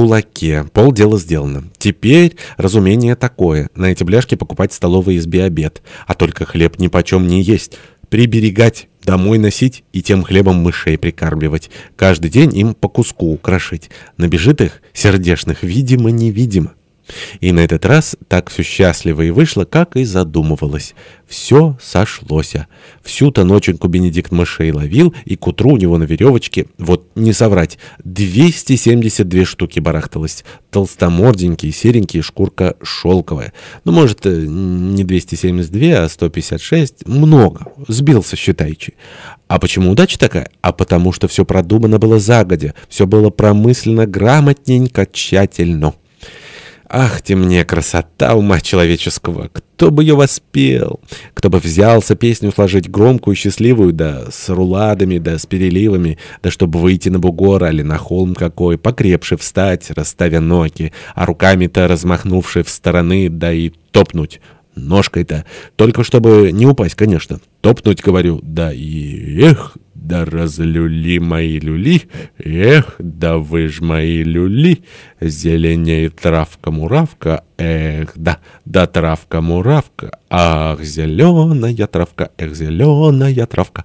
кулаке. Полдела сделано. Теперь разумение такое. На эти бляшки покупать столовые избе обед. А только хлеб ни почем не есть. Приберегать, домой носить и тем хлебом мышей прикармливать. Каждый день им по куску украшить. Набежит их, сердешных, видимо-невидимо. И на этот раз так все счастливо и вышло, как и задумывалось. Все сошлося. Всю-то ноченьку Бенедикт мышей ловил, и к утру у него на веревочке, вот не соврать, 272 штуки барахталось. Толстоморденькие, серенькие, шкурка шелковая. Ну, может, э, не 272, а 156. Много. Сбился, считайчи. А почему удача такая? А потому что все продумано было загодя. Все было промысленно, грамотненько, тщательно. Ах ты мне, красота ума человеческого! Кто бы ее воспел? Кто бы взялся песню сложить громкую, счастливую, да с руладами, да с переливами, да чтобы выйти на бугор или на холм какой, покрепше встать, расставя ноги, а руками-то размахнувши в стороны, да и топнуть ножкой-то, только чтобы не упасть, конечно. Топнуть, говорю, да и эх, да разлюли мои люли, эх, да вы ж мои люли, зеленеет травка-муравка, эх, да, да травка-муравка, ах, зеленая травка, эх, зеленая травка.